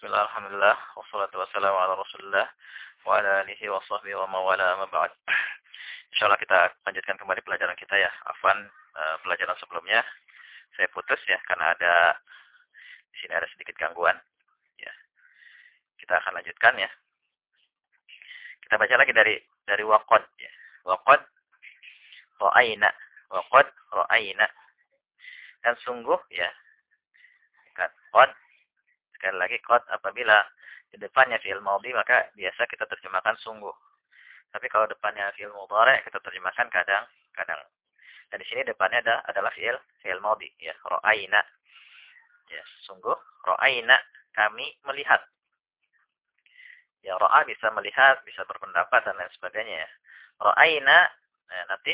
Bismillah, alhamdulillah, wassalatu wassalamu ala wa ala alihi wa sahbihi wa mawala. InsyaAllah kita lanjutkan kembali pelajaran kita ya. Afan, uh, pelajaran sebelumnya saya putus ya, karena ada, di sini ada sedikit gangguan. Ya. Kita akan lanjutkan ya. Kita baca lagi dari dari waqad ya. Waqad ra'ayna. Waqad ra'ayna. Dan sungguh ya. Qad Sekali lagi qad apabila di depannya fi'il madhi maka biasa kita terjemahkan sungguh. Tapi kalau depannya fi'il mudhari kita terjemahkan kadang kadang. Dan di sini depannya ada adalah fi'il fi'il madhi ya, ra'aina. Ya, sungguh ra'aina kami melihat. Ya, ra'a bisa melihat, bisa berpendapat dan lain sebagainya ya. Ra'aina nah, nanti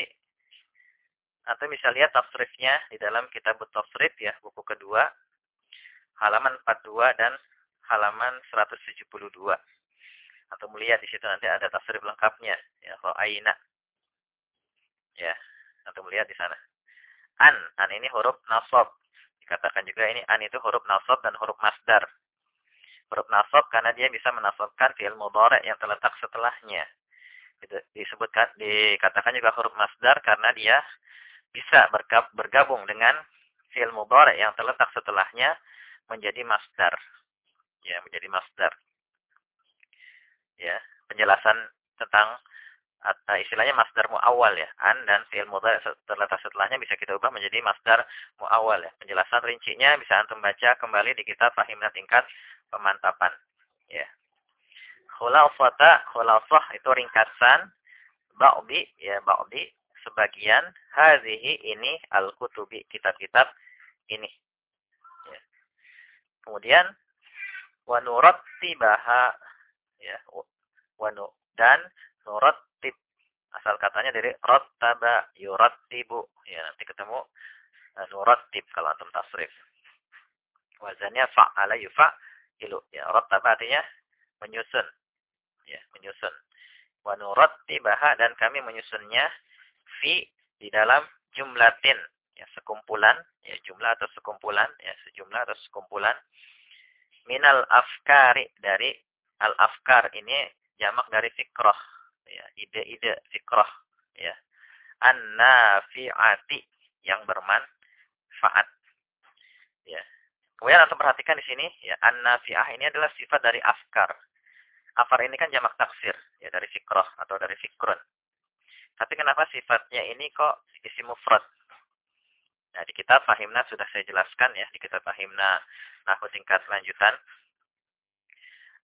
atau bisa lihat tafsirnya di dalam kitab tafsir ya, buku kedua halaman 42 dan halaman 172. Atau melihat di situ nanti ada tafsir lengkapnya ya ra'aina. Ya, atau melihat di sana. An, an ini huruf nasab. Dikatakan juga ini an itu huruf nasab dan huruf masdar. Huruf nasab karena dia bisa menasabkan fi'il mudhari yang terletak setelahnya. Disebutkan dikatakan juga huruf masdar karena dia bisa bergabung dengan fi'il mudhari yang terletak setelahnya menjadi masdar. Ya, menjadi masdar. Ya, penjelasan tentang atau istilahnya masdar muawal ya. An dan fi'il mudhari terletak setelahnya bisa kita ubah menjadi masdar muawal ya. Penjelasan rincinya bisa antum baca kembali di kitab Fahimna tingkat pemantapan. Ya. Khulafata, khulafah itu ringkasan ba'di ya ba'di sebagian hazihi ini al-kutubi kitab-kitab ini Kemudian tibaha ya wanu dan tib asal katanya dari rattaba yurattibu ya nanti ketemu uh, tib kalau antum tasrif. Wazannya fa'ala ilu. Ya rattaba artinya menyusun. Ya menyusun. Wa tibaha dan kami menyusunnya fi di dalam jumlatin ya sekumpulan ya jumlah atau sekumpulan ya sejumlah atau sekumpulan. Minal afkari dari al afkar ini jamak dari fikroh ya ide-ide fikroh ya. An nafiati yang bermanfaat ya. Kemudian atau perhatikan di sini ya an nafiah ini adalah sifat dari afkar. Afkar ini kan jamak taksir ya dari fikroh atau dari fikrun. Tapi kenapa sifatnya ini kok isi mufrad Nah, di kitab Fahimna sudah saya jelaskan ya, di kitab Fahimna Nahu tingkat lanjutan.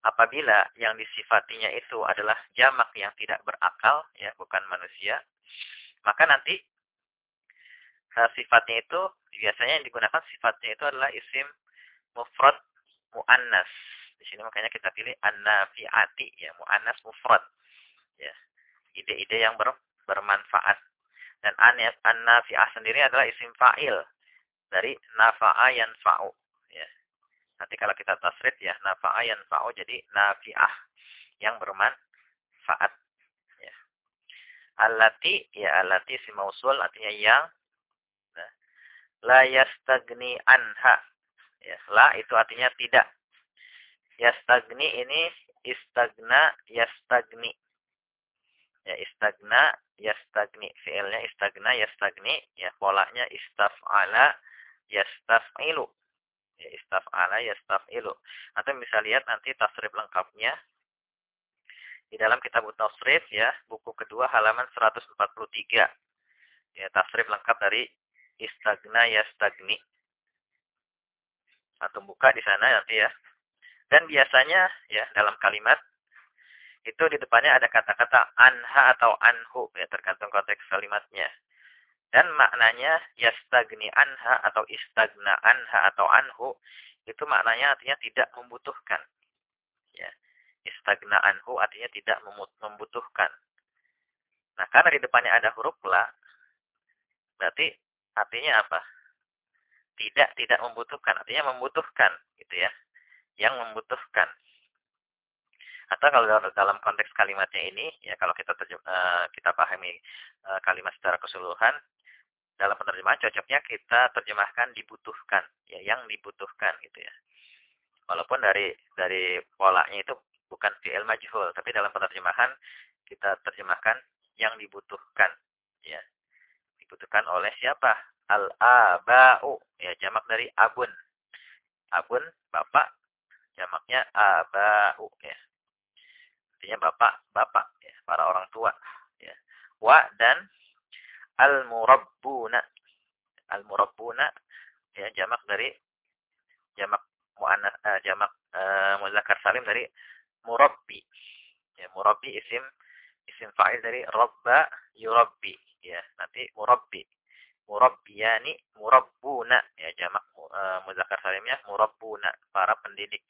Apabila yang disifatinya itu adalah jamak yang tidak berakal, ya bukan manusia, maka nanti uh, sifatnya itu biasanya yang digunakan sifatnya itu adalah isim mufrad muannas. Di sini makanya kita pilih an-nafi'ati ya, muannas mufrad. Ya. Ide-ide yang ber, bermanfaat. Dan an-nafi'ah sendiri adalah isim fa'il dari nafa'a yanfa'u. Ya. Nanti kalau kita tasrid ya, nafa'a yanfa'u jadi nafi'ah yang bermanfaat. Ya. Alati, ya alati si mausul artinya yang. Nah. La yastagni anha. Ya, la itu artinya tidak. Yastagni ini istagna yastagni. Ya, istagna yastagni fi'ilnya istagna yastagni ya polanya istaf'ala yastaf'ilu. Ya istaf'ala yastaf'ilu. Atau bisa lihat nanti tasrif lengkapnya di dalam kitab tasrif ya buku kedua halaman 143 ya tasrif lengkap dari istagna yastagni. Atau buka di sana nanti ya. Dan biasanya ya dalam kalimat itu di depannya ada kata-kata anha atau anhu ya tergantung konteks kalimatnya. Dan maknanya yastagni anha atau istagna anha atau anhu itu maknanya artinya tidak membutuhkan. Ya. Istagna anhu artinya tidak membutuhkan. Nah, karena di depannya ada huruf la, berarti artinya apa? Tidak tidak membutuhkan, artinya membutuhkan gitu ya. Yang membutuhkan. Atau kalau dalam konteks kalimatnya ini, ya kalau kita terjem, uh, kita pahami uh, kalimat secara keseluruhan, dalam penerjemahan cocoknya kita terjemahkan dibutuhkan, ya yang dibutuhkan gitu ya. Walaupun dari dari polanya itu bukan fi'il majhul, tapi dalam penerjemahan kita terjemahkan yang dibutuhkan, ya. Dibutuhkan oleh siapa? Al-aba'u, ya jamak dari abun. Abun bapak, jamaknya aba'u, ya. Artinya bapak, bapak, ya, para orang tua, ya. Wa dan al-murabbuna. Al-murabbuna ya jamak dari jamak muannas uh, jamak uh, muzakkar salim dari murabbi. Ya, murabbi isim isim fa'il dari rabba yurabbi. Ya, nanti murabbi. Murabbiyani murabbuna ya jamak uh, muzakkar salimnya murabbuna, para pendidik.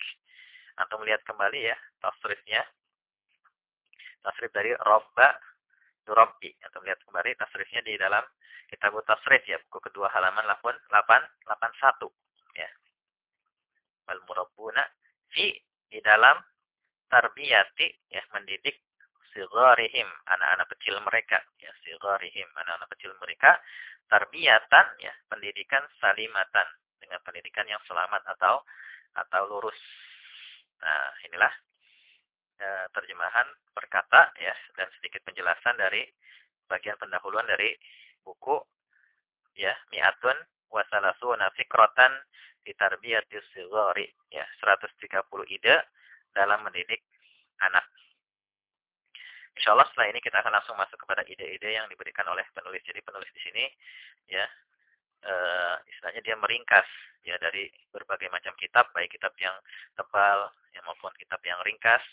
Antum lihat kembali ya tasrifnya. Tasrif dari rabba yurabbi. Antum lihat kembali tasrifnya di dalam kitab tasrif ya buku kedua halaman 8 81 ya. Wal murabbuna fi di dalam tarbiyati ya mendidik sigharihim anak-anak kecil mereka ya sigharihim anak-anak kecil mereka tarbiyatan ya pendidikan salimatan dengan pendidikan yang selamat atau atau lurus. Nah, inilah e, terjemahan perkata ya dan sedikit penjelasan dari bagian pendahuluan dari buku ya mi'atun wa salasuna fikratan di tarbiyatis sigari ya 130 ide dalam mendidik anak. Insya Allah setelah ini kita akan langsung masuk kepada ide-ide yang diberikan oleh penulis. Jadi penulis di sini ya e, istilahnya dia meringkas ya dari berbagai macam kitab, baik kitab yang tebal ya maupun kitab yang ringkas,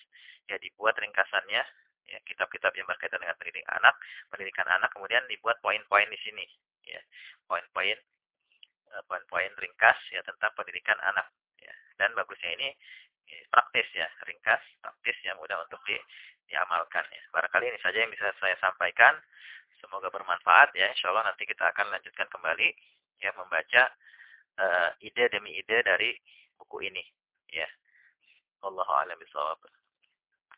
ya dibuat ringkasannya ya kitab-kitab yang berkaitan dengan pendidikan anak, pendidikan anak kemudian dibuat poin-poin di sini ya. Poin-poin eh, poin-poin ringkas ya tentang pendidikan anak ya. Dan bagusnya ini ya, praktis ya, ringkas, praktis yang mudah untuk di, diamalkan ya. Barangkali ini saja yang bisa saya sampaikan. Semoga bermanfaat ya. Insya Allah nanti kita akan lanjutkan kembali ya membaca uh, ide demi ide dari buku ini ya. Allahu a'lam.